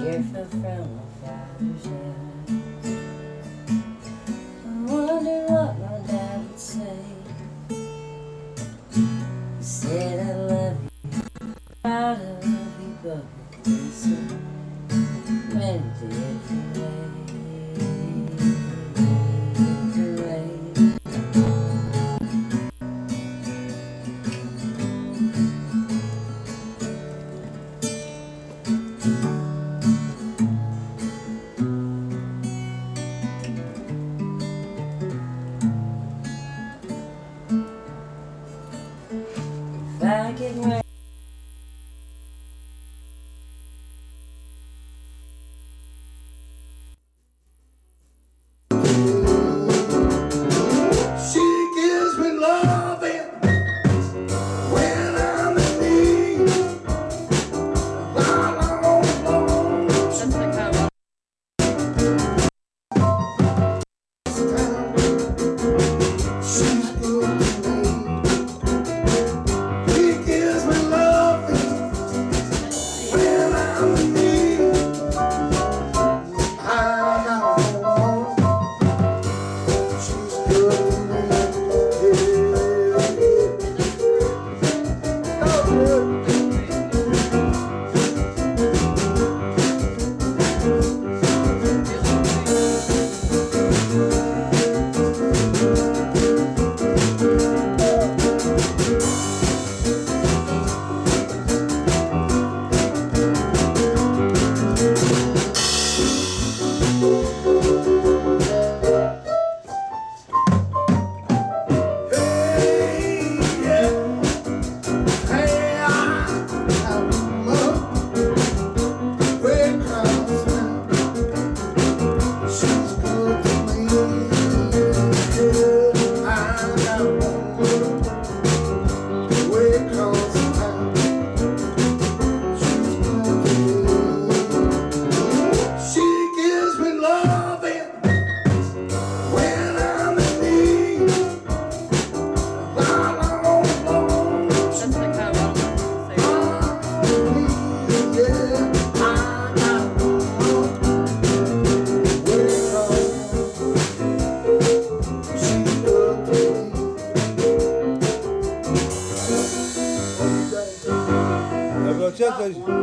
tearful from my father's eyes. I wonder what my dad would say. He said, I love you, What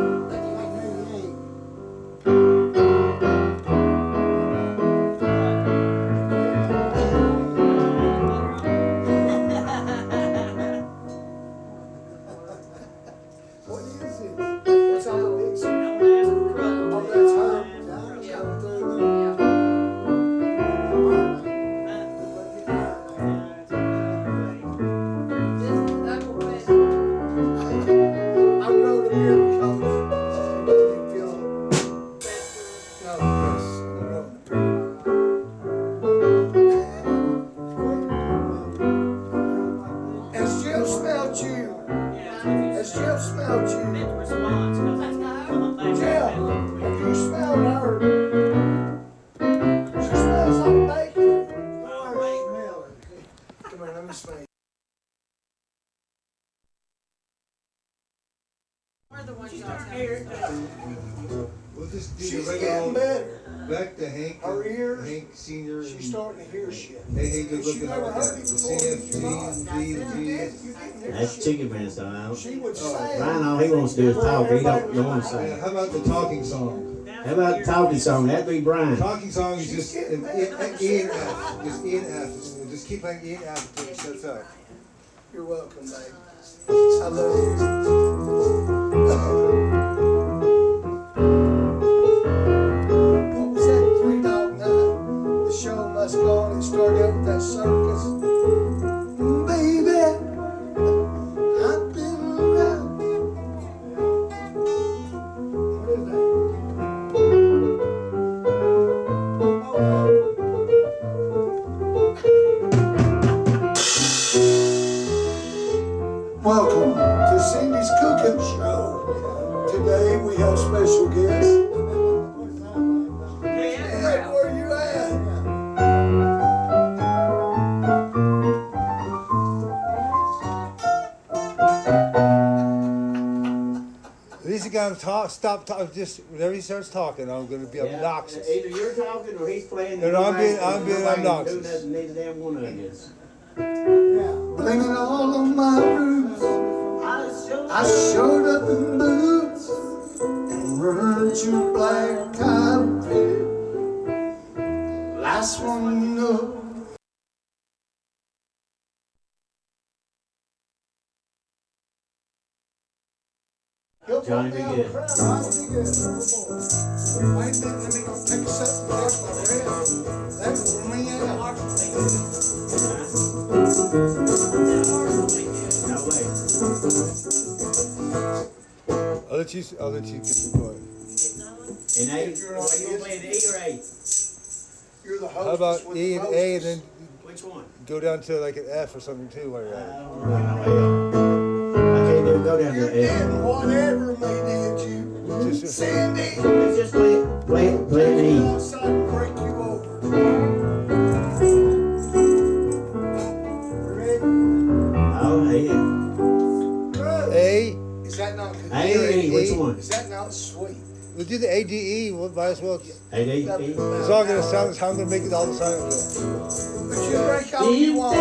just do She's the getting regular better. back to Hank. Her ears, Hank Senior. She's starting to hear shit. Hey, hey, good She looking never at heard it before. CFG You did, you didn't hear That's shit. chicken man style. I don't- She would oh. say. Ryan, all he wants to do is talk. He don't, don't want to Yeah, sing. How about the talking song? How about the talking song? That'd be Brian. Talking song is just getting an better. E F, just E F. We'll Just keep playing and F until it shuts up. You're welcome, babe. I love you. talk. Stop talking. Just whenever he starts talking, I'm gonna be Yeah, obnoxious. Either you're talking or he's playing. No, no, I'm being- I'm being Nobody can do obnoxious. nothing, neither damn one of us. Blaming all on my roots. I showed up in boots and run to black concrete. Last one you know. Johnny B. Goode. Wait a minute, let me go take a sip and catch my breath. That wore me out. No way. I'll let you. I'll let you get going. And A, what you gonna play, the E or A? You're the How about E and A, and then Which one? go down to like an F or something too while you're I at it. Oh, go down You're to F. dead, whatever may did you. Just, just, Sandy, just play, play, play an E. break you over. Ready? Oh, hey. A. Is that not? A or E, which E. one? Is that not sweet? We'll do the A D E. We'll might as well. It's A, D, E. all gonna sound. How I'm gonna make it all the sound. But you break all you want.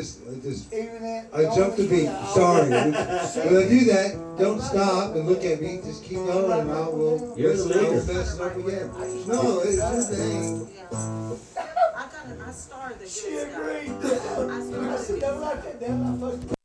Just. I just. I just. Even that. I jumped the beat. Sorry. When I do that, don't stop and look at me. Just keep going, and I will. You're the I'll leader. mess it up again. No, it's your thing. I got it. I started the good She agreed. I started